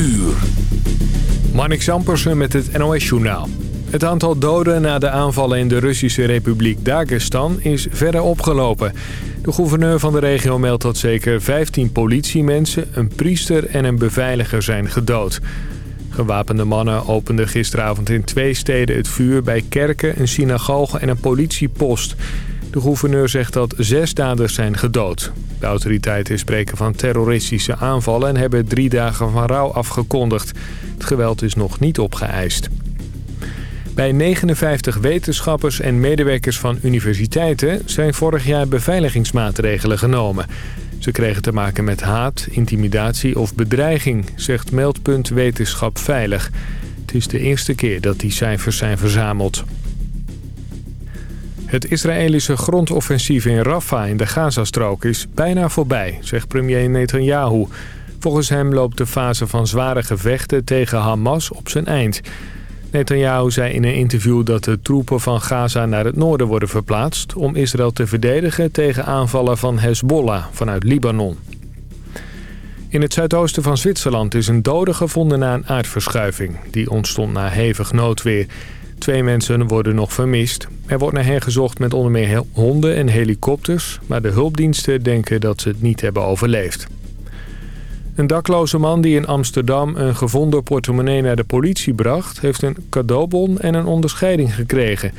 uur. Marnik Zampersen met het NOS-journaal. Het aantal doden na de aanvallen in de Russische Republiek Dagestan is verder opgelopen. De gouverneur van de regio meldt dat zeker 15 politiemensen, een priester en een beveiliger zijn gedood. Gewapende mannen openden gisteravond in twee steden het vuur bij kerken, een synagoge en een politiepost. De gouverneur zegt dat zes daders zijn gedood. De autoriteiten spreken van terroristische aanvallen en hebben drie dagen van rouw afgekondigd. Het geweld is nog niet opgeëist. Bij 59 wetenschappers en medewerkers van universiteiten zijn vorig jaar beveiligingsmaatregelen genomen. Ze kregen te maken met haat, intimidatie of bedreiging, zegt Meldpunt Wetenschap Veilig. Het is de eerste keer dat die cijfers zijn verzameld. Het Israëlische grondoffensief in Rafah in de Gazastrook is bijna voorbij, zegt premier Netanyahu. Volgens hem loopt de fase van zware gevechten tegen Hamas op zijn eind. Netanyahu zei in een interview dat de troepen van Gaza naar het noorden worden verplaatst... om Israël te verdedigen tegen aanvallen van Hezbollah vanuit Libanon. In het zuidoosten van Zwitserland is een dode gevonden na een aardverschuiving. Die ontstond na hevig noodweer. Twee mensen worden nog vermist. Er wordt naar hen gezocht met onder meer honden en helikopters... maar de hulpdiensten denken dat ze het niet hebben overleefd. Een dakloze man die in Amsterdam een gevonden portemonnee naar de politie bracht... heeft een cadeaubon en een onderscheiding gekregen.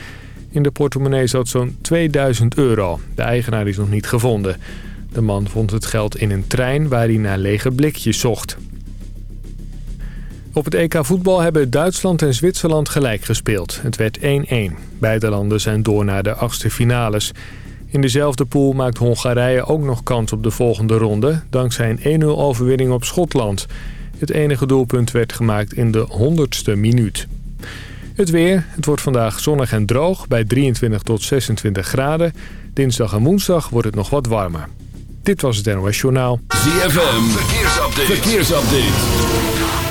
In de portemonnee zat zo'n 2000 euro. De eigenaar is nog niet gevonden. De man vond het geld in een trein waar hij naar lege blikjes zocht. Op het EK voetbal hebben Duitsland en Zwitserland gelijk gespeeld. Het werd 1-1. Beide landen zijn door naar de achtste finales. In dezelfde pool maakt Hongarije ook nog kans op de volgende ronde... dankzij een 1-0 overwinning op Schotland. Het enige doelpunt werd gemaakt in de 100ste minuut. Het weer. Het wordt vandaag zonnig en droog bij 23 tot 26 graden. Dinsdag en woensdag wordt het nog wat warmer. Dit was het NOS Journaal. ZFM. Verkeersupdate. Verkeersupdate.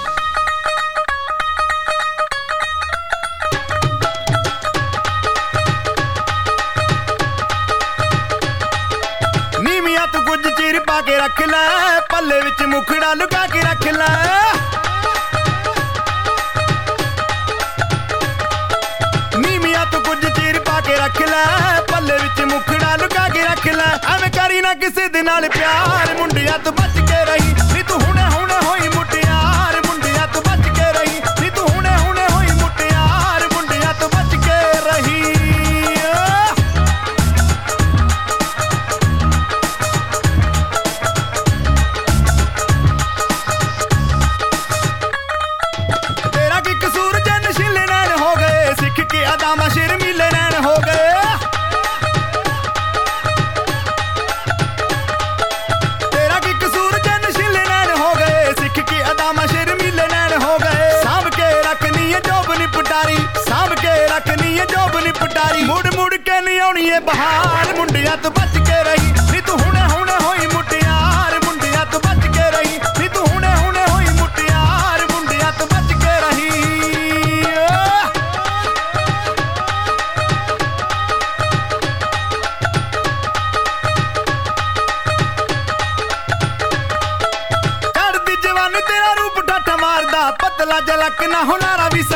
ਚਿਰ ਪਾ ਕੇ ਰੱਖ ਲੈ ਪੱਲੇ ਵਿੱਚ ਮੁਖੜਾ ਲੁਕਾ ਕੇ ਰੱਖ ਲੈ ਰੱਖ ਲੈ ਪੱਲੇ ਵਿੱਚ ਮੁਖੜਾ ਲੁਕਾ ਕੇ ਰੱਖ ਲੈ ਐਵੇਂ ਕਰੀ ਨਾ ਕਿਸੇ ਦੇ ਨਾਲ ਪਿਆਰ ਮੁੰਡਿਆਂ ਤੋਂ ਬਚ ਕੇ ਰਹੀ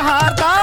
कहा था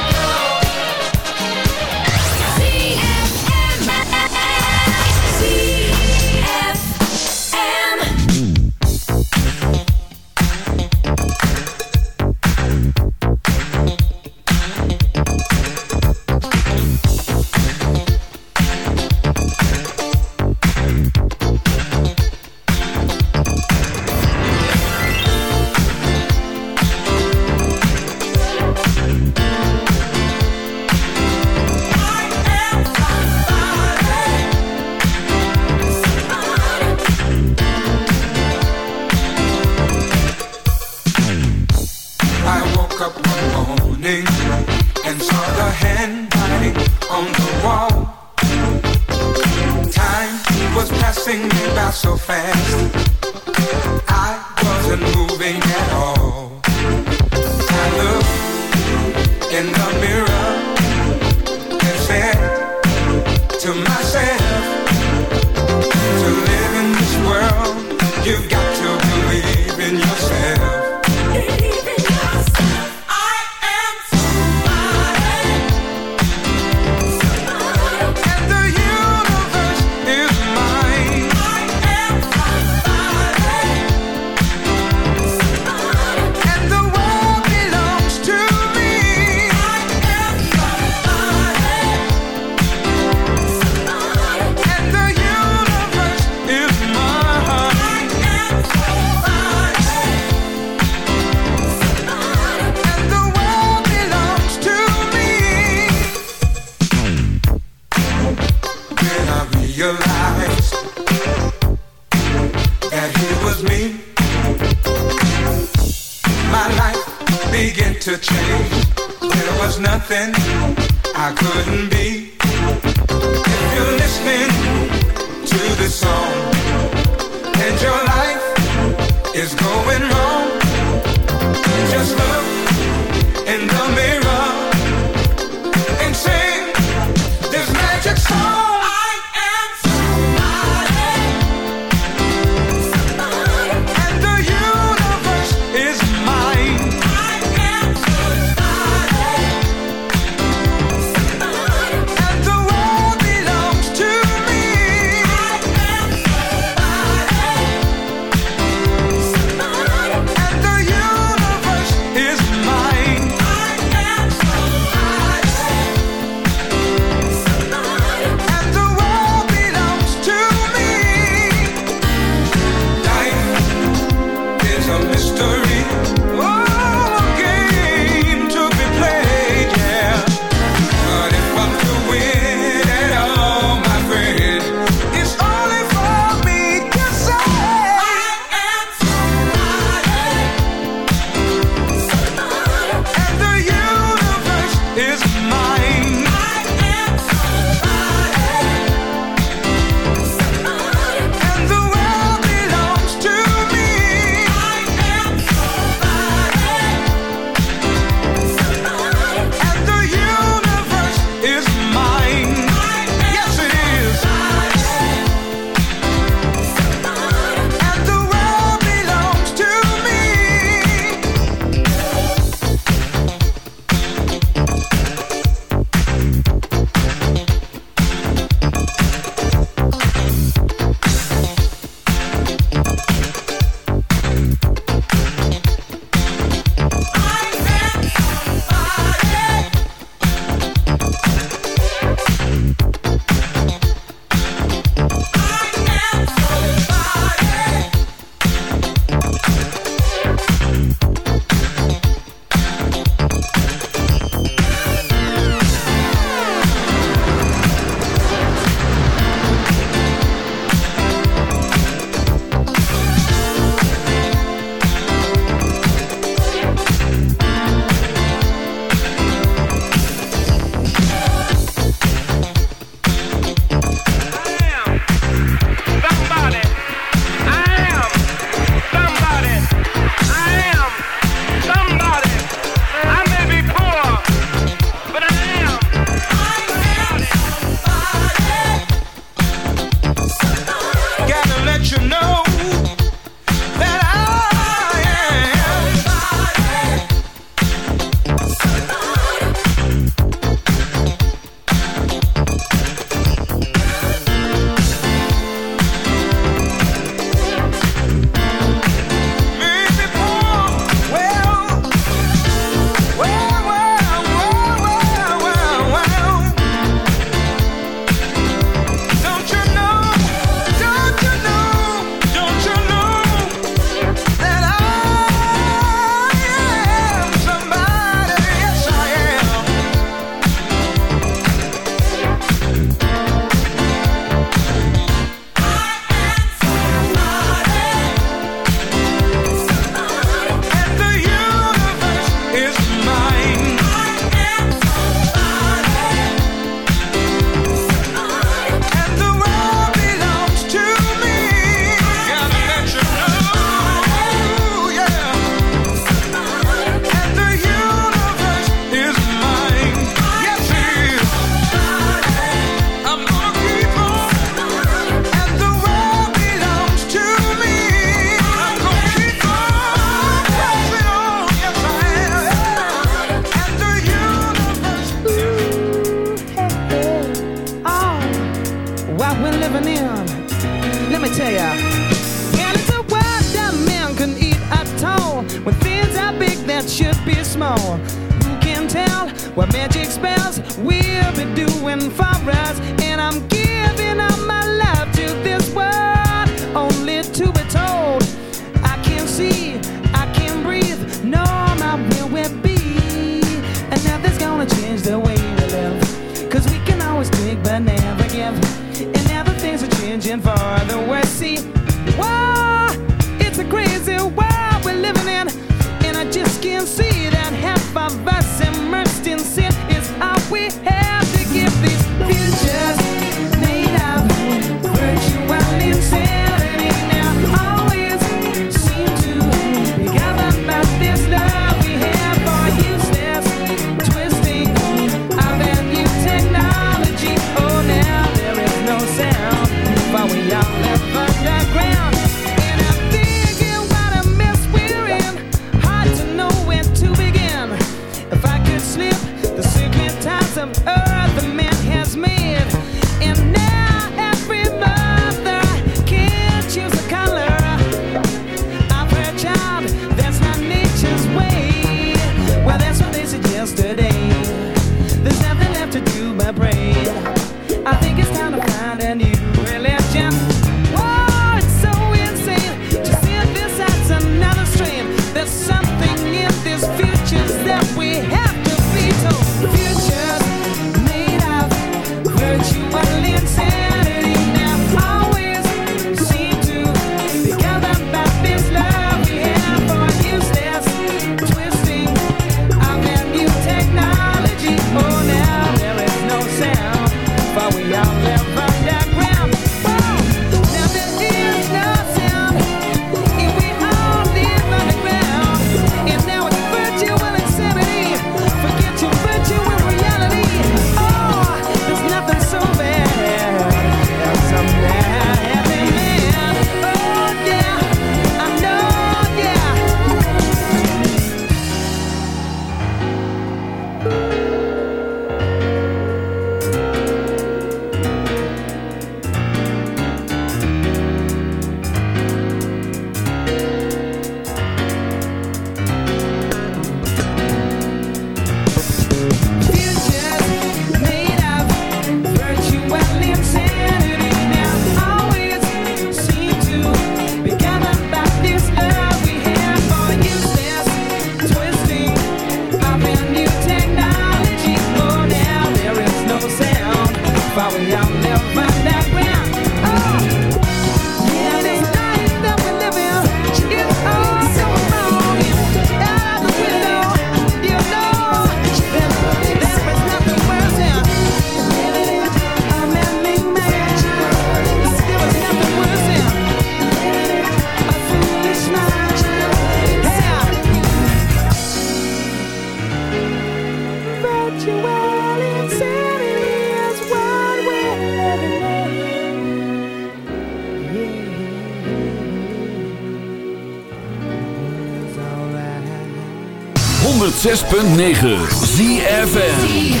106.9 ZFN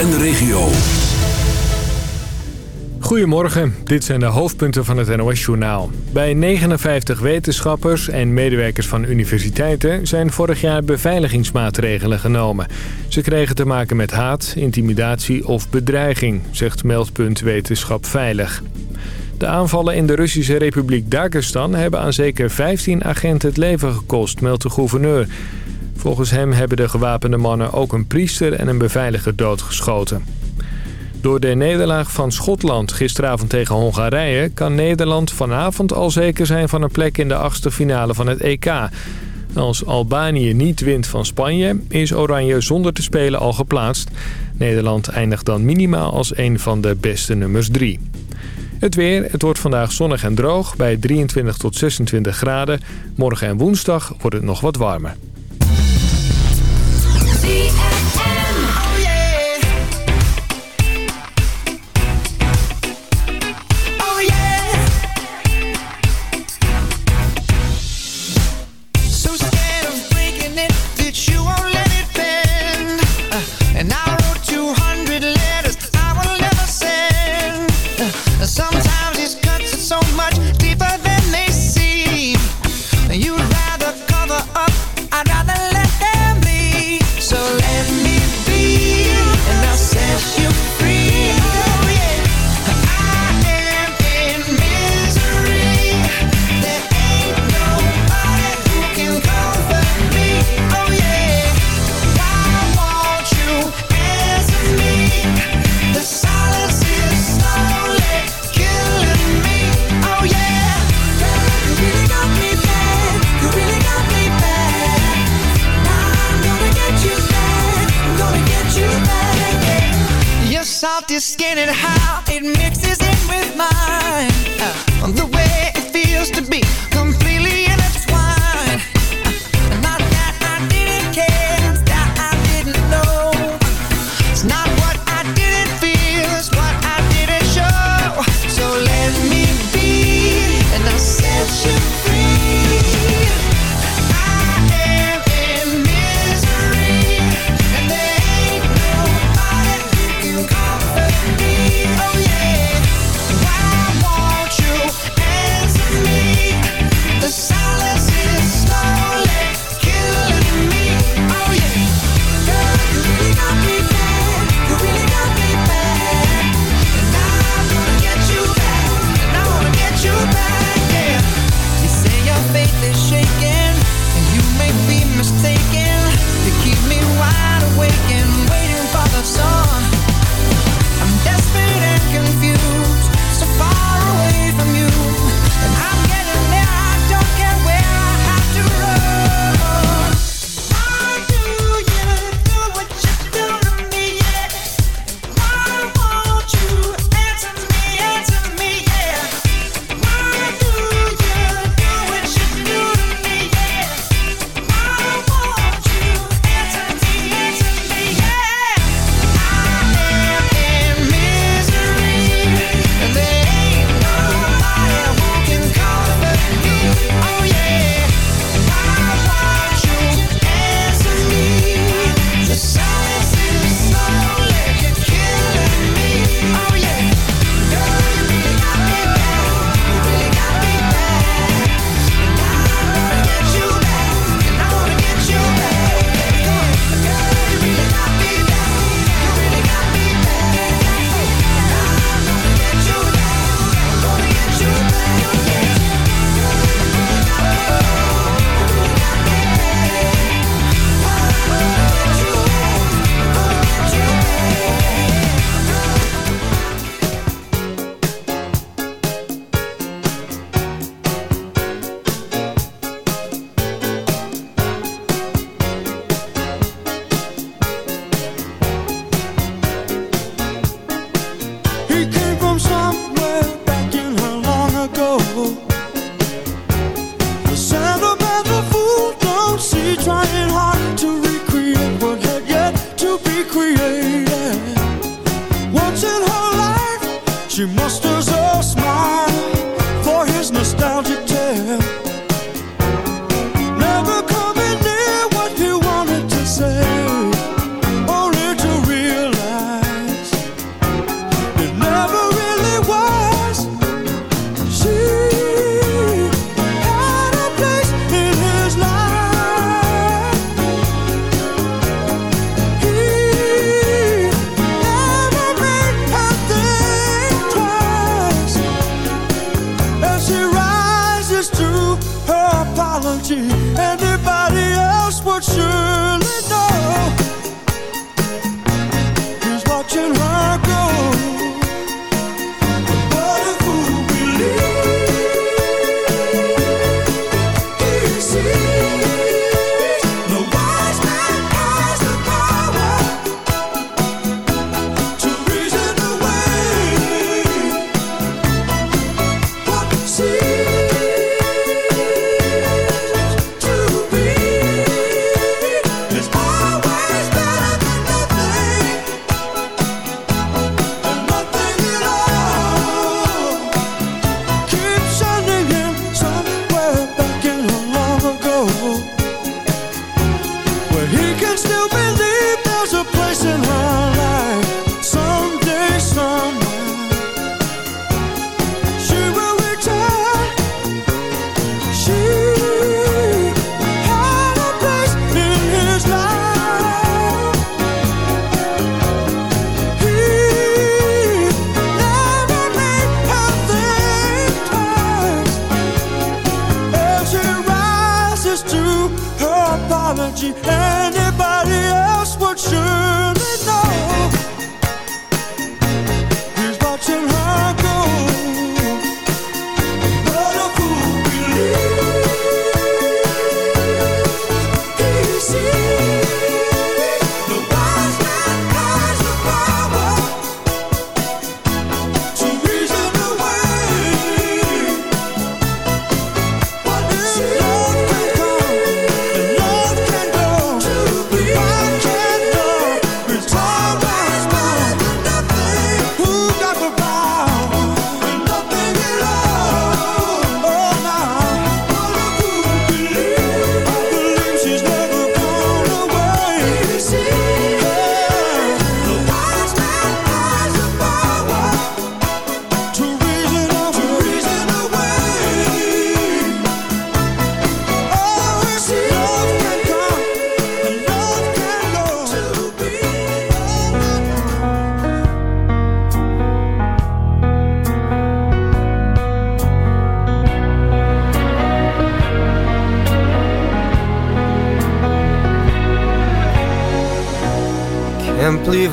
en de regio. Goedemorgen, dit zijn de hoofdpunten van het NOS-journaal. Bij 59 wetenschappers en medewerkers van universiteiten zijn vorig jaar beveiligingsmaatregelen genomen. Ze kregen te maken met haat, intimidatie of bedreiging, zegt meldpunt Wetenschap Veilig. De aanvallen in de Russische Republiek Dagestan hebben aan zeker 15 agenten het leven gekost, meldt de gouverneur. Volgens hem hebben de gewapende mannen ook een priester en een beveiliger doodgeschoten. Door de nederlaag van Schotland gisteravond tegen Hongarije... kan Nederland vanavond al zeker zijn van een plek in de achtste finale van het EK. Als Albanië niet wint van Spanje, is Oranje zonder te spelen al geplaatst. Nederland eindigt dan minimaal als een van de beste nummers drie. Het weer, het wordt vandaag zonnig en droog bij 23 tot 26 graden. Morgen en woensdag wordt het nog wat warmer.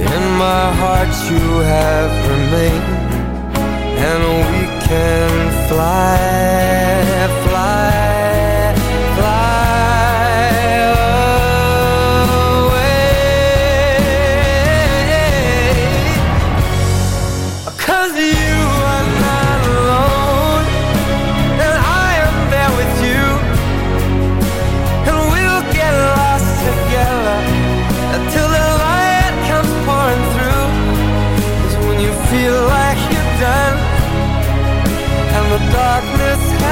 In my heart, you have remained. And we can fly, fly,